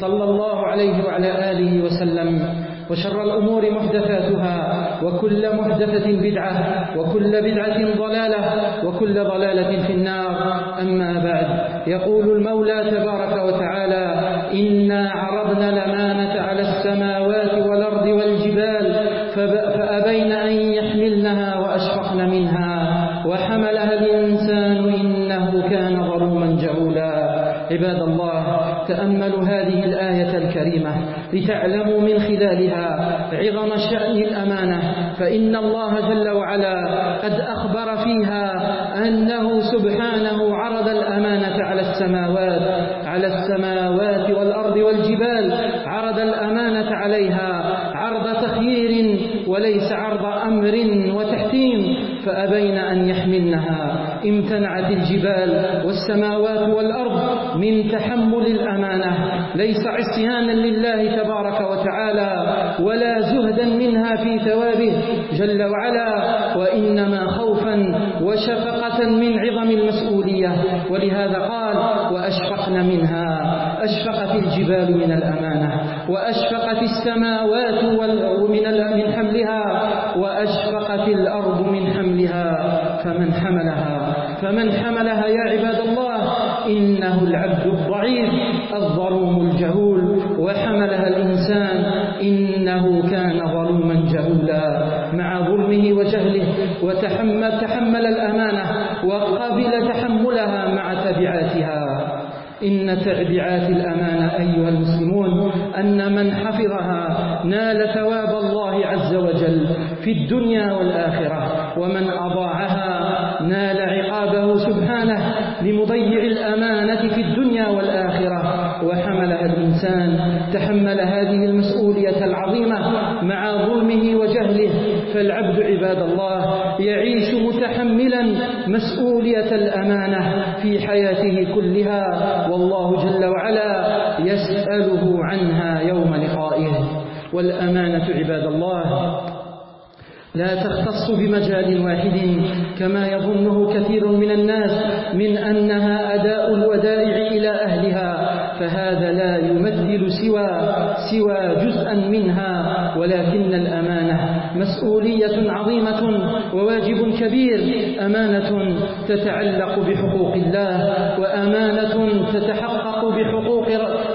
صلى الله عليه وعلى آله وسلم وشر الأمور محدثاتها وكل محدثة بدعة وكل بدعة ضلالة وكل ضلالة في النار. أما بعد يقول المولى تبارك وتعالى إنا عرضنا الأمانة على السماوات والأرض والجبال فأبين أن يحملنها وأشفقن منها وحملها الإنسان إنه كان ظلوما جهولا عباد الله تأملوا هذه الآية الكريمة. لتعلموا من خلالها عظم شأن الأمانة. فإن الله جل وعلا قد أخبر فيها أنه سبحانه عرض الأمانة على السماوات على السماوات والأرض والجبال عرض الأمانة عليها عرض تخيير وليس عرض أمر وتحتيم فأبين أن يحملنها. امتنعت الجبال والسماوات والأرض من تحمل الأمانة. ليس عصيانا لله تبارك وتعالى ولا زهدا منها في ثوابه جل وعلا وإنما خوفا وشفقة من عظم المسؤولية. ولهذا قال وأشفقن منها. أشفقت الجبال من الأمانة وأشفقت السماوات من من حملها وأشفقت الأرض من حملها فمن حملها فمن حملها يا عباد الله إنه العبد الضعيف الظلوم الجهول وحملها الإنسان إنه كان ظلوما جهولا مع ظلمه وجهله وتحمل تحمل الأمانة وقبل تحملها مع تبعاتها. إن تبعات الأمانة أيها المسلمون أن من حفظها نال ثواب الله عز وجل في الدنيا والآخرة ومن أضاعها نال عقابه سبحانه لمضيع الإنسان تحمل هذه المسؤولية العظيمة مع ظلمه وجهله فالعبد عباد الله يعيش متحملا مسؤولية الأمانة في حياته كلها والله جل وعلا يسأله عنها يوم لقائه. والأمانة عباد الله لا تختص بمجال واحد كما يظنه كثير من الناس من أنها أداء الودائع إلى أهلها. فهذا لا يمثل سوى سوى جزءا منها ولكن الأمانة مسؤولية عظيمة وواجب كبير. أمانة تتعلق بحقوق الله وأمانة تتحقق بحقوق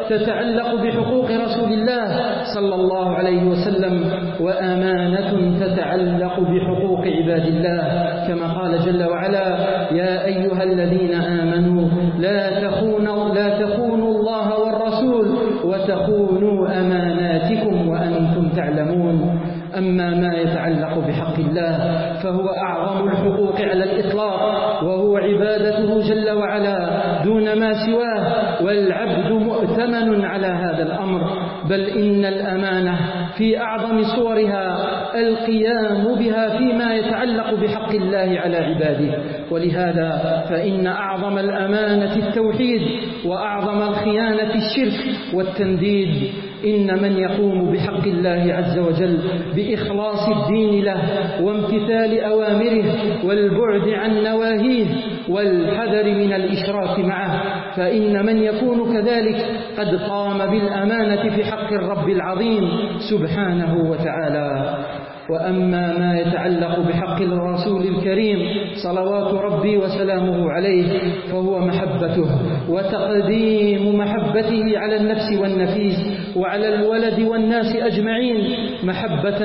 تتعلق بحقوق رسول الله صلى الله عليه وسلم وأمانة تتعلق بحقوق عباد الله. كما قال جل وعلا يا أيها الذين آمنوا لا تخونوا وتخونوا أماناتكم وأنتم تعلمون. أما ما يتعلق بحق الله فهو أعظم الحقوق على الإطلاق وهو عبادته جل وعلا دون ما سواه والعبد مؤتمن على هذا الأمر. بل إن الأمانة في أعظم صورها القيام بها فيما يتعلق بحق الله على عباده. ولهذا فإن أعظم الأمانة التوحيد وأعظم الخيانة الشرك والتنديد إن من يقوم بحق الله عز وجل بإخلاص الدين له وامتثال أوامره والبعد عن نواهيه والحذر من الإشراك معه فإن من يكون كذلك قد قام بالأمانة في حق الرب العظيم سبحانه وتعالى. وأما ما يتعلق بحق الرسول الكريم صلوات ربي وسلامه عليه فهو محبته وتقديم محبته على النفس والنفيس وعلى الولد والناس أجمعين محبة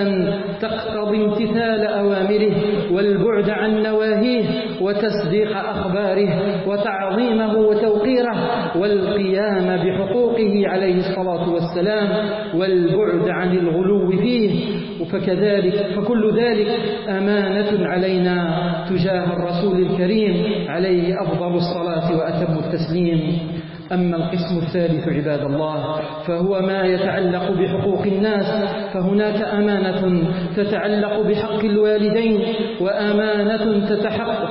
تقتضي امتثال أوامره والبعد عن نواهيه وتصديق أخباره وتعظيمه وتوقيره والقيام بحقوقه عليه الصلاة والسلام والبعد عن الغلو فيه. فكذلك فكل ذلك أمانة علينا تجاه الرسول الكريم عليه أفضل الصلاة وأتم التسليم. أما القسم الثالث عباد الله فهو ما يتعلق بحقوق الناس فهناك أمانة تتعلق بحق الوالدين وأمانة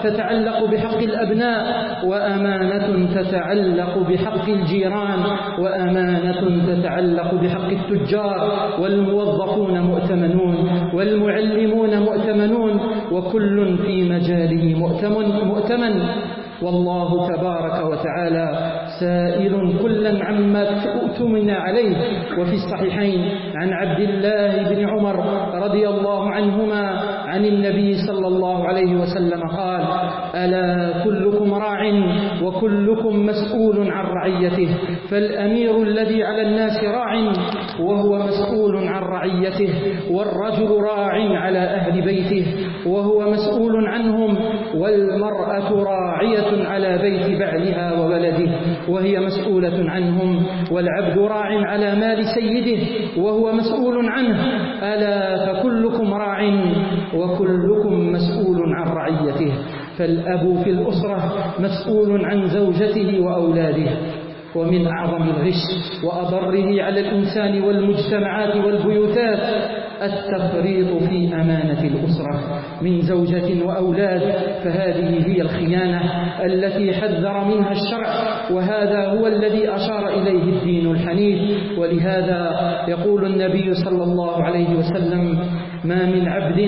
تتعلق بحق الأبناء وأمانة تتعلق بحق الجيران وأمانة تتعلق بحق التجار والموظفون مؤتمنون والمعلمون مؤتمنون وكل في مجاله مؤتمن, مؤتمن. والله تبارك وتعالى سائل كلا عما اؤتمن عليه. وفي الصحيحين عن عبد الله بن عمر رضي الله عنهما عن النبي صلى الله عليه وسلم قال ألا كلكم راع وكلكم مسؤول عن رعيته فالأمير الذي على الناس راع وهو مسؤول عن رعيته والرجل راع على أهل بيته وهو مسؤول عنهم والمرأة راعية على بيت بعلها وولده وهي مسؤولة عنهم والعبد راع على مال سيده وهو مسؤول عنه. ألا فكلكم راع وكلكم مسؤول عن رعيته. فالأب في الأسرة مسؤول عن زوجته وأولاده. ومن أعظم الغش وأضره على الإنسان والمجتمعات والبيوتات التفريط في أمانة الأسرة من زوجة وأولاد فهذه هي الخيانة التي حذر منها الشرع وهذا هو الذي أشار إليه الدين الحنيف. ولهذا يقول النبي صلى الله عليه وسلم ما من عبد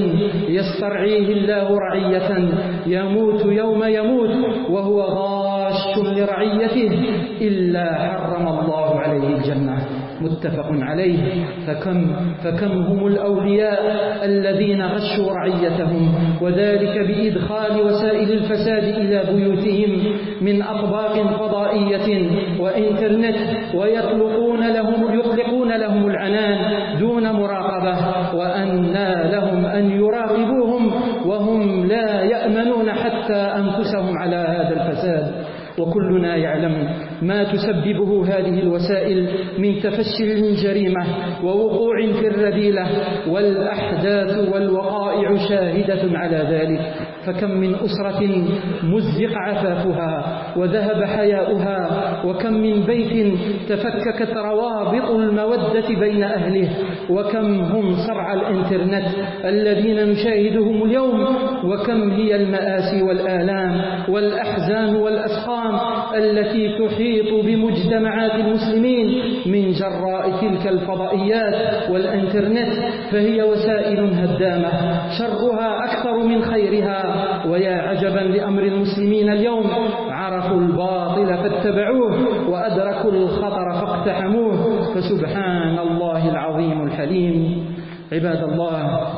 يسترعيه الله رعية يموت يوم يموت وهو غاش لرعيته إلا حرم الله عليه الجنة. متفق عليه. فكم, فكم هم الأولياء الذين غشوا رعيتهم؟ وذلك بإدخال وسائل الفساد إلى بيوتهم من أطباق فضائية وإنترنت ويطلقون لهم, يطلقون لهم العنان دون مراقبة وأنى لهم أن يراقبوهم وهم لا يأمنون حتى أنفسهم على هذا الفساد. وكلنا يعلم ما تسببه هذه الوسائل من تفشي الجريمة ووقوع في الرذيلة والأحداث والوقائع شاهدة على ذلك. فكم من أسرة مزق عفافها وذهب حياؤها وكم من بيت تفككت روابط المودة بين أهله. وكم هم صرع الإنترنت الذين نشاهدهم اليوم وكم هي المآسي والآلام والأحزان والأسقام التي تحيط بمجتمعات المسلمين من جراء تلك الفضائيات والإنترنت فهي وسائل هدامة. شرها أكثر من خيرها. ويا عجبا لأمر المسلمين اليوم عرفوا الباطل فاتبعوه وأدركوا الخطر فاقتحموه فسبحان الله العظيم الحليم. عباد الله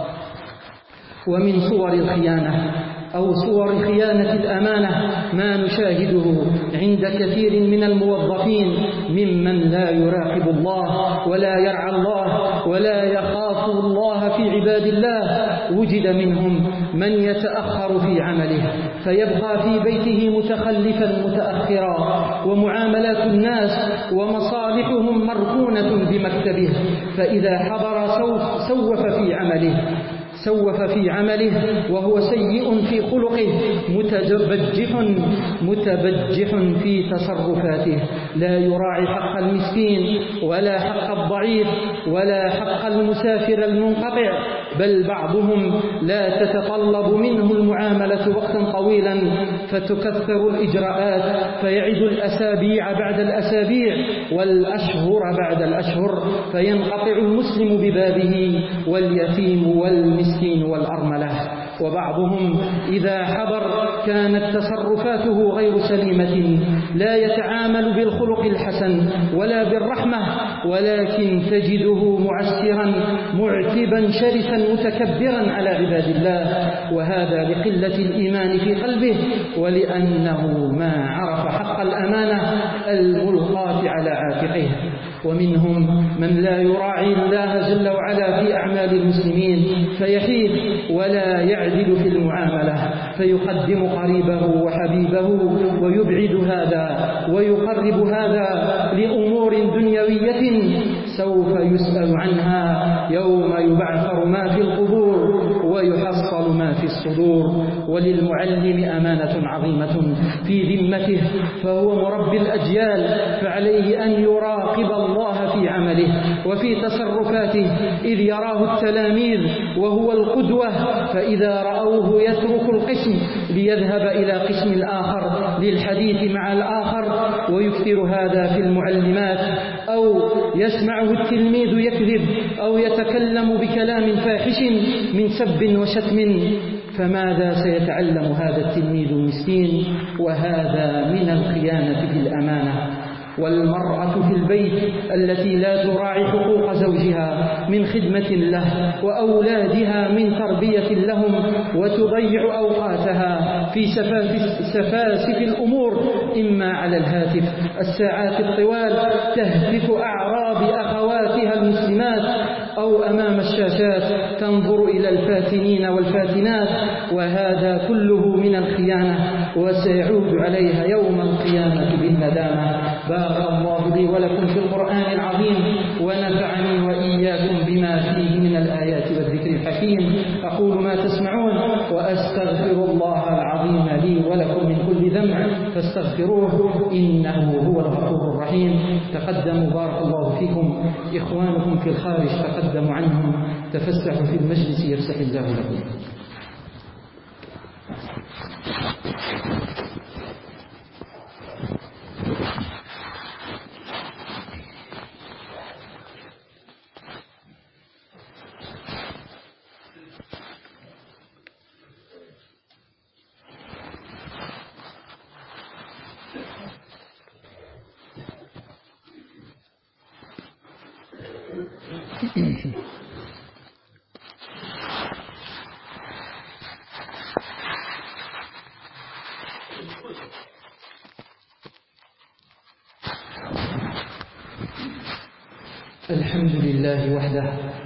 ومن صور الخيانة أو صور خيانة الأمانة ما نشاهده عند كثير من الموظفين ممن لا يراقب الله ولا يرعى الله ولا يخاف الله في عباد الله. وجد منهم من يتأخر في عمله فيبقى في بيته متخلفا متأخرا ومعاملات الناس ومصالحهم مركونة بمكتبه. فإذا حضر سوف في عمله سوف في عمله وهو سيء في خلقه متبجح متبجح في تصرفاته. لا يراعي حق المسكين ولا حق الضعيف ولا حق المسافر المنقطع. بل بعضهم لا تتطلب منه المعاملة وقتا طويلا فتكثر الإجراءات فيعد الأسابيع بعد الأسابيع والأشهر بعد الأشهر فينقطع المسلم ببابه واليتيم والمسكين والأرملة. وبعضهم إذا حضر كانت تصرفاته غير سليمة لا يتعامل بالخلق الحسن ولا بالرحمة ولكن تجده معسرا معتبا شرسا متكبرا على عباد الله. وهذا لقلة الإيمان في قلبه ولأنه ما عرف حق الأمانة الملقاة على عاتقه ومنهم من لا يراعي الله جل وعلا في أعمال المسلمين فيحيد ولا يعدل في المعاملة فيقدم قريبه وحبيبه ويبعد هذا ويقرب هذا لأمور دنيوية سوف يسأل عنها يوم يبعثر ما في القبور. ويحصل ما في الصدور وللمعلم أمانة عظيمة. في ذمته فهو مربي الأجيال فعليه أن يراقب الله في عمله وفي تصرفاته. إذ يراه التلاميذ وهو القدوة فإذا رأوه يترك القسم ليذهب إلى قسم الآخر للحديث مع الآخر. ويكثر هذا في المعلمات أو يسمعه التلميذ يكذب أو يتكلم بكلام فاحش من سب وشتم فماذا سيتعلم هذا التلميذ المسكين؟ وهذا من الخيانة في الأمانة. والمرأة في البيت التي لا تراعي حقوق زوجها من خدمة له وأولادها من تربية لهم وتضيع أوقاتها في سفاسف الأمور إما على الهاتف الساعات الطوال تهتف أعراض أخواتها المسلمات أو أمام الشاشات تنظر إلى الفاتنين والفاتنات وهذا كله من الخيانة وسيعود عليها يوم القيامة بالندامة. بارك الله لي ولكم في القرآن العظيم ونفعني وإياكم بما فيه من الآيات والذكر الحكيم. أقول ما تسمعون وأستغفر الله العظيم لي ولكم من كل ذنب فاستغفروه إنه هو الغفور الرحيم. تقدموا بارك الله فيكم إخوانكم في الخارج تقدموا عنهم تفسحوا في المجلس يفسح الله لكم. الحمد لله وحده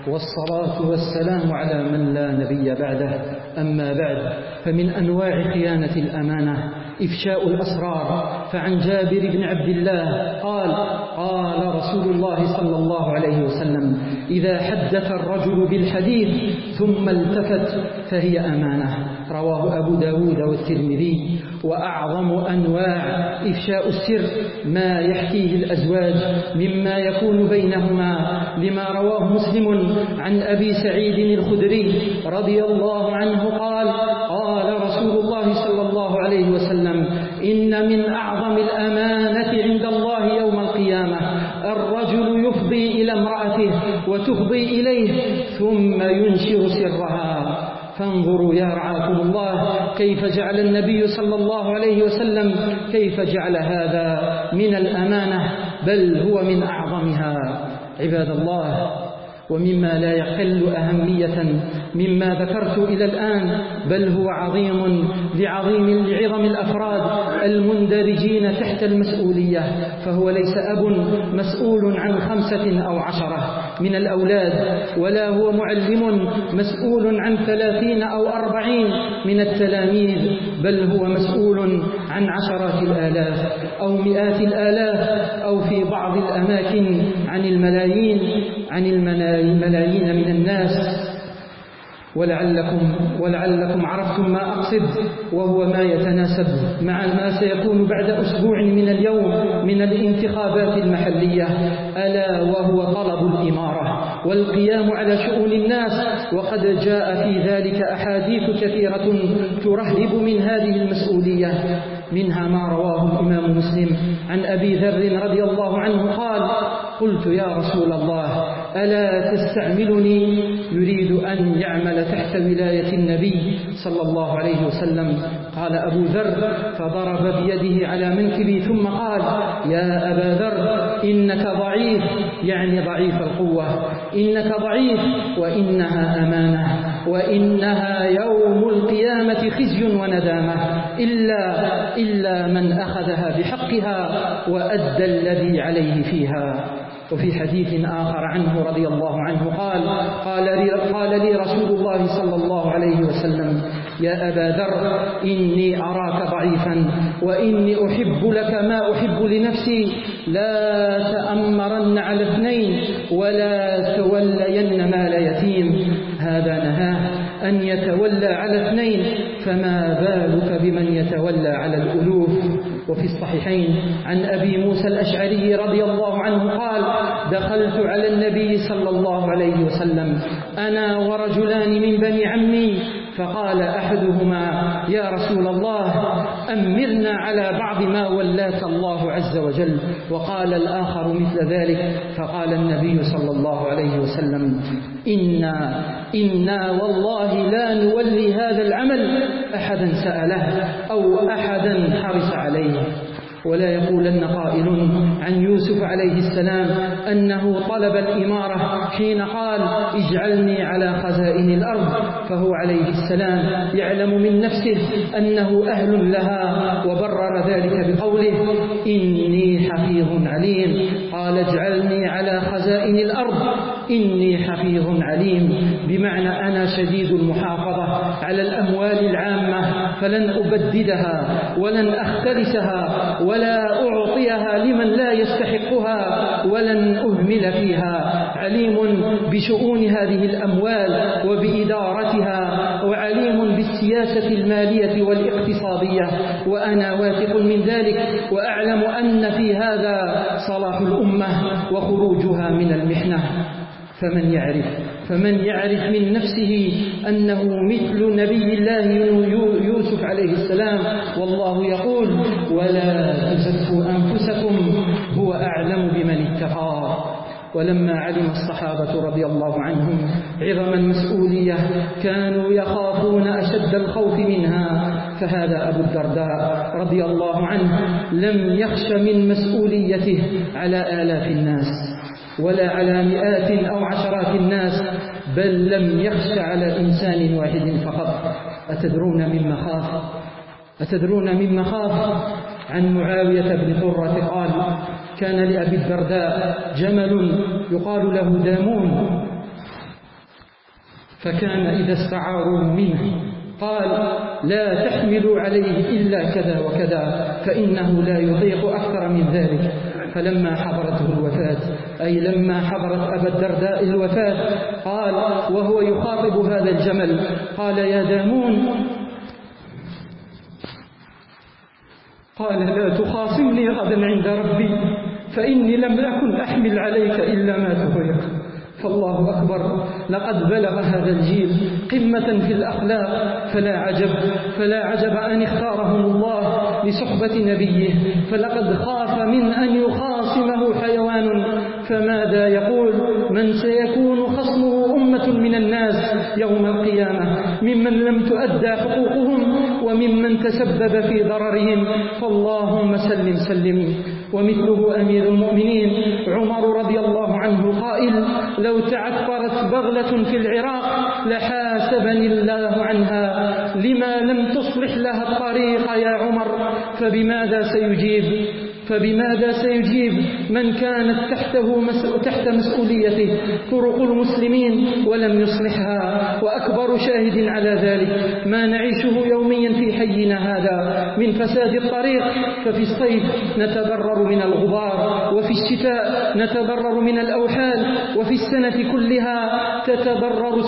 والصلاة والسلام على من لا نبي بعده. أما بعد فمن أنواع خيانة الأمانة إفشاء الأسرار. فعن جابر بن عبد الله قال قال رسول الله صلى الله عليه وسلم إذا حدث الرجل بالحديث ثم التفت فهي أمانة. رواه أبو داود والترمذي وأعظم أنواع إفشاء السر ما يحكيه الأزواج مما يكون بينهما لما رواه مسلم عن أبي سعيد الخدري رضي الله عنه قال قال رسول الله صلى الله عليه وسلم إن من أعظم الأمانة عند الله يوم القيامة الرجل يفضي إلى امرأته وتفضي إليه ثم ينشر سرها. فانظروا يا رعاكم الله كيف جعل النبي صلى الله عليه وسلم كيف جعل هذا من الأمانة بل هو من أعظمها. عباد الله ومما لا يقل أهمية مما ذكرت إلى الآن بل هو عظيم لعظيم لعظم الأفراد المندرجين تحت المسؤولية فهو ليس أب مسؤول عن خمسة أو عشرة من الأولاد ولا هو معلم مسؤول عن ثلاثين أو أربعين من التلاميذ بل هو مسؤول عن عشرات الآلاف أو مئات الآلاف أو في بعض الأماكن عن الملايين عن الملايين من الناس. ولعلكم ولعلكم عرفتم ما أقصد وهو ما يتناسب مع ما سيكون بعد أسبوع من اليوم من الانتخابات المحلية. ألا وهو طلب الإمارة. والقيام على شؤون الناس. وقد جاء في ذلك أحاديث كثيرة ترهب من هذه المسؤولية. منها ما رواه الإمام مسلم. عن أبي ذر رضي الله عنه قال قلت يا رسول الله ألا تستعملني؟ يريد أن يعمل تحت ولاية النبي صلى الله عليه وسلم. قال أبو ذر فضرب بيده على منكبي ثم قال يا أبا ذر إنك ضعيف يعني ضعيف القوة. إنك ضعيف وإنها أمانة. وإنها يوم القيامة خزي وندامة. إلا, إلا من أخذها بحقها وأدى الذي عليه فيها. وفي حديث آخر عنه رضي الله عنه قال قال لي, قال لي رسول الله صلى الله عليه وسلم يا أبا ذر إني أراك ضعيفا وإني أحب لك ما أحب لنفسي لا تأمرن على اثنين ولا تولين مال يتيم هذا نهاه أن يتولى على اثنين فما بالك بمن يتولى على الألوف؟ وفي الصحيحين عن أبي موسى الأشعري رضي الله عنه قال دخلت على النبي صلى الله عليه وسلم. أنا ورجلان من بني عمي فقال أحدهما يا رسول الله أمرنا على بعض ما ولاك الله عز وجل. وقال الآخر مثل ذلك فقال النبي صلى الله عليه وسلم إنا, إنا والله لا نولي هذا العمل. أحدا سأله أو أحدا حرص عليه؟ ولا يقولن قائل عن يوسف عليه السلام أنه طلب الإمارة حين قال اجعلني على خزائن الأرض فهو عليه السلام يعلم من نفسه أنه أهل لها وبرر ذلك بقوله إني حفيظ عليم قال اجعلني على خزائن الأرض. إني حفيظ عليم. بمعنى أنا شديد المحافظة على الأموال العامة فلن أبددها ولن أختلسها ولا أعطيها لمن لا يستحقها ولن أهمل فيها. عليم بشؤون هذه الأموال وبإدارتها وعليم بالسياسة المالية والاقتصادية. وأنا واثق من ذلك وأعلم أن في هذا صلاح الأمة وخروجها من المحنة. فمن يعرف فمن يعرف من نفسه أنه مثل نبي الله يوسف عليه السلام والله يقول ولا تزكوا أنفسكم هو أعلم بمن اتقى. ولما علم الصحابة رضي الله عنهم عظم المسؤولية كانوا يخافون أشد الخوف منها. فهذا أبو الدرداء رضي الله عنه لم يخش من مسؤوليته على آلاف الناس ولا على مئات بل لم يخش على إنسان واحد فقط. أتدرون مما خاف أتدرون مما خاف عن معاوية بن قرة قال كان لأبي الدرداء جمل يقال له دامون. فكان إذا استعاروا منه. قال لا تحملوا عليه إلا كذا وكذا فإنه لا يطيق أكثر من ذلك. فلما حضرته الوفاة أي لما حضرت أبا الدرداء الوفاة قال وهو يخاطب هذا الجمل. قال يا دامون. قال لا تخاصمني غدا عند ربي فإني لم أكن أحمل عليك إلا ما تطيق فالله أكبر. لقد بلغ هذا الجيل قمة في الأخلاق. فلا عجب فلا عجب أن اختارهم الله لصحبة نبيه. فلقد خاف من أن يخاصمه حيوان. فماذا يقول؟ من سيكون خصمه من الناس يوم القيامة ممن لم تؤدى حقوقهم وممن تسبب في ضررهم. فاللهم سلم سلم. ومثله أمير المؤمنين عمر رضي الله عنه قائل لو تعثرت بغلة في العراق لحاسبني الله عنها لما لم تصلح لها الطريق يا عمر فبماذا سيجيب؟ فبماذا سيجيب من كانت تحته تحت مسؤوليته؟ طرق المسلمين ولم يصلحها وأكبر شاهد على ذلك ما نعيشه يوميا في حينا هذا. من فساد الطريق ففي الصيف نتضرر من الغبار وفي الشتاء نتضرر من الأوحال وفي السنة كلها تتضرر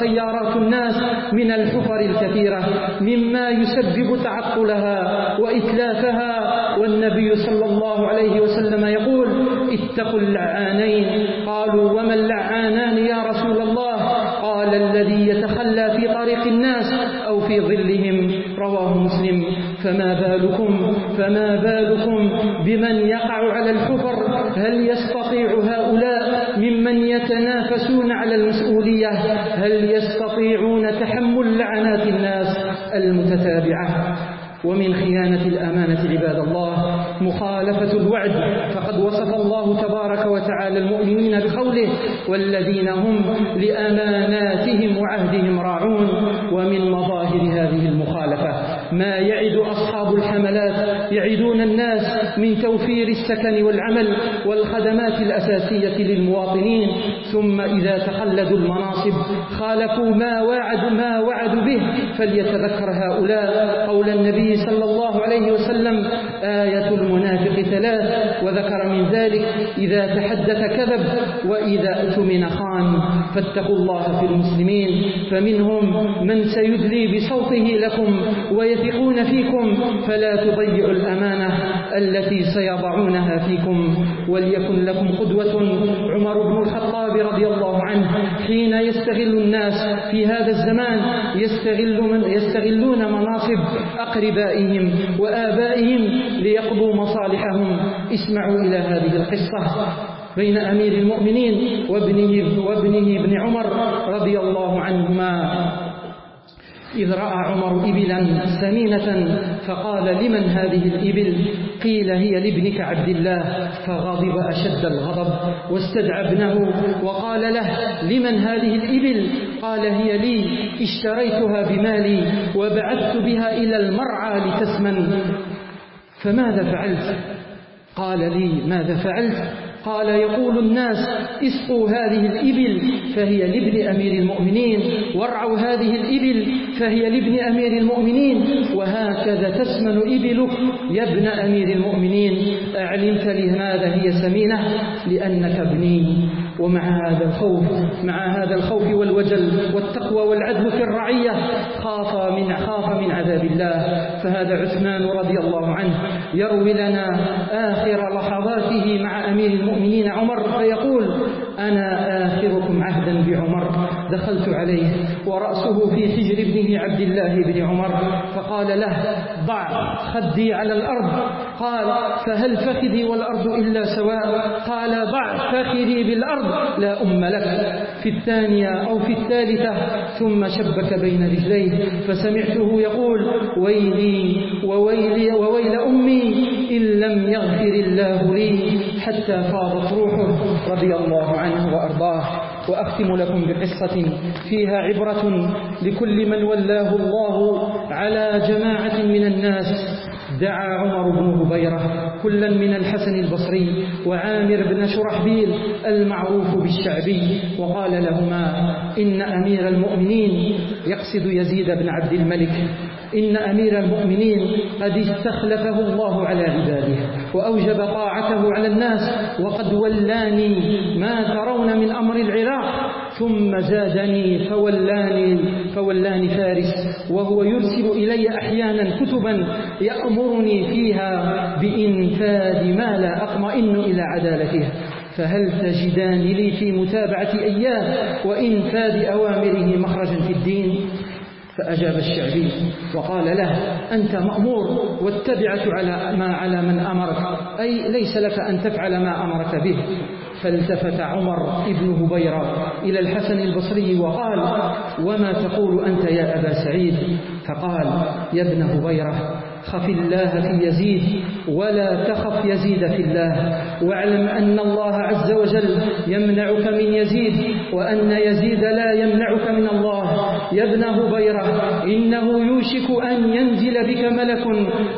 سيارات الناس من الحفر الكثيرة مما يسبب تعطلها وإتلافها والنبي صلى الله عليه وسلم يقول اتقوا اللعانين. قالوا وما اللعانان يا رسول الله؟ قال الذي يتخلى في طريق الناس أو في ظلهم. رواه مسلم. فما بالكم؟ فما بالكم بمن يقع على الحفر؟ هل يستطيع هؤلاء ممن يتنافسون على المسؤولية؟ هل يستطيعون تحمل لعنات الناس المتتابعة؟ ومن خيانة الأمانة عباد الله مخالفة الوعد. فقد وصف الله تبارك وتعالى المؤمنين بقوله والذين هم لأماناتهم وعهدهم راعون. ومن مظاهر هذه المخالفة ما يعد أصحاب الحملات يعدون الناس من توفير السكن والعمل والخدمات الأساسية للمواطنين ثم إذا تخلدوا المناصب خالفوا ما وعد ما وعدوا به فليتذكر هؤلاء. قول النبي صلى الله عليه وسلم آية المنافق ثلاث وذكر من ذلك إذا تحدث كذب وإذا أتمن خان. فاتقوا الله في المسلمين فمنهم من سيدلي بصوته لكم ويثقون فيكم فلا تضيعوا الأمانة التي سيضعونها فيكم. وليكن لكم قدوة. عمر بن الخطاب رضي الله عنه حين يستغل الناس في هذا الزمان يستغل من يستغلون مناصب أقربائهم وآبائهم ليقضوا مصالحهم. اسمعوا إلى هذه القصة. بين أمير المؤمنين وابنه, وابنه ابن عمر رضي الله عنهما. إذ رأى عمر إبلا سمينة فقال لمن هذه الإبل؟ قيل هي لابنك عبد الله. فغضب أشد الغضب واستدعى ابنه وقال له لمن هذه الإبل؟ قال هي لي اشتريتها بمالي وبعثت بها إلى المرعى لتسمن. فماذا فعلت؟ قال لي ماذا فعلت؟ قال يقول الناس اسقوا هذه الإبل فهي لابن أمير المؤمنين وارعوا هذه الإبل فهي لابن أمير المؤمنين وهكذا تسمن إبلك يا ابن أمير المؤمنين. أعلمت لماذا هي سمينة لأنك ابني. ومع هذا الخوف مع هذا الخوف والوجل والتقوى والعدل في الرعية خاف من خاف من عذاب الله. فهذا عثمان رضي الله عنه يروي لنا آخر لحظاته مع أمير المؤمنين عمر فيقول أنا آخركم عهدا بعمر دخلت عليه ورأسه في حجر ابنه عبد الله بن عمر فقال له ضع خدي على الأرض. قال فهل فخذي والأرض إلا سواء؟ قال ضع فخذي بالأرض لا أم لك في الثانية أو في الثالثة ثم شبك بين رجليه فسمعته يقول ويلي وويلي وويل أمي إن لم يغفر الله لي حتى فاضت روحه. رضي الله عنه. وأرضاه وأختم لكم بقصة فيها عبرة لكل من ولاه الله على جماعة من الناس. دعا عمر بن هبيرة كلا من الحسن البصري وعامر بن شرحبيل المعروف بالشعبي وقال لهما إن أمير المؤمنين يقصد يزيد بن عبد الملك إن أمير المؤمنين قد استخلفه الله على عباده. وأوجب طاعته على الناس. وقد ولاني ما ترون من أمر العراق. ثم زادني فولاني فولاني فارس. وهو يرسل إلي أحيانا كتبا يأمرني فيها بإنفاذ ما لا أطمئن إلى عدالته. فهل تجدان لي في متابعة أيام وإنفاذ أوامره مخرجا في الدين؟ فأجاب الشعبي وقال له أنت مأمور والتبعة على ما على من أمرك أي ليس لك أن تفعل ما أمرك به. فالتفت عمر ابن هبيرة إلى الحسن البصري وقال وما تقول أنت يا أبا سعيد؟ فقال يا ابن هبيرة خف الله في يزيد ولا تخف يزيد في الله. واعلم أن الله عز وجل يمنعك من يزيد وأن يزيد لا يمنعك من الله. يا ابن هبيرة إنه يوشك أن ينزل بك ملك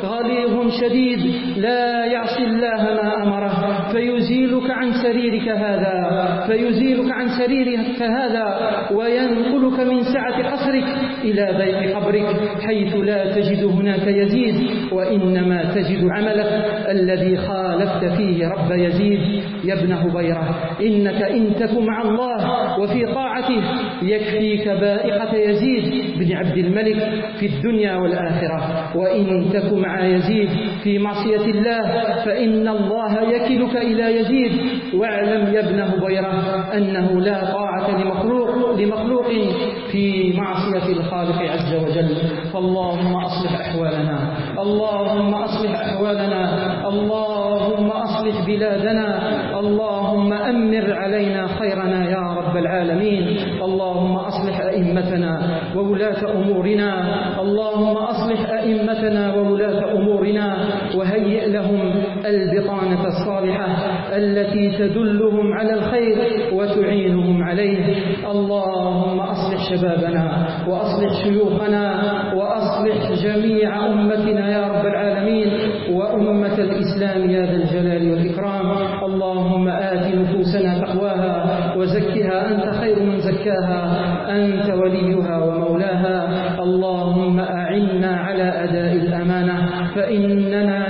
غليظ شديد لا يعصي الله ما أمره. فيزيلك عن سريرك هذا فيزيلك عن سريرك هذا وينقلك من سعة قصرك إلى ضيق قبرك حيث لا تجد هناك يزيد. وإنما تجد عملك الذي خالفت فيه رب يزيد يا ابن هبيرة إنك إن تك مع الله وفي طاعته يكفيك بائقة يزيد بن عبد الملك في الدنيا والآخرة. وإن تك مع يزيد في معصية الله فإن الله يكلك إلى يزيد. واعلم يا ابن هبيرة أنه لا طاعة لمخلوق, لمخلوق في معصية الخالق عز وجل. فاللهم أصلح أحوالنا اللهم أصلح أحوالنا اللهم أصلح بلادنا اللهم أمر علينا خيرنا يا رب العالمين اللهم أصلح أئمتنا وولاة أمورنا اللهم أصلح أئمتنا وولاة أمورنا وهيئ لهم البطانة الصالحة التي تدلهم على الخير وتعينهم عليه. اللهم أصلح شبابنا وأصلح شيوخنا وأصلح جميع أمتنا يا رب العالمين وأمة الإسلام يا ذا الجلال والإكرام. اللهم آت نفوسنا تقواها وزكها أنت خير من زكاها. أنت وليها ومولاها. اللهم أعنا على أداء الأمانة. فإننا